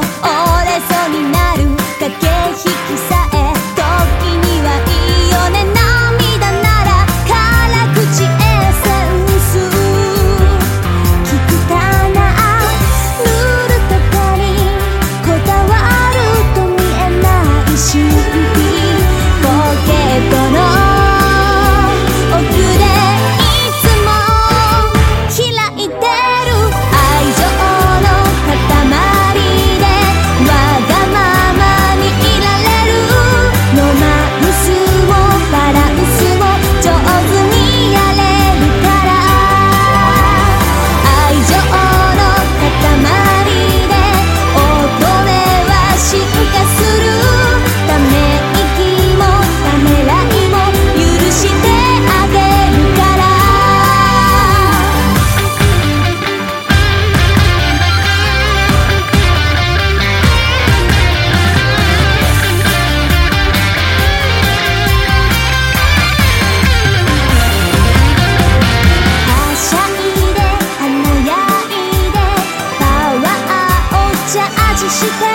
折れそうになるして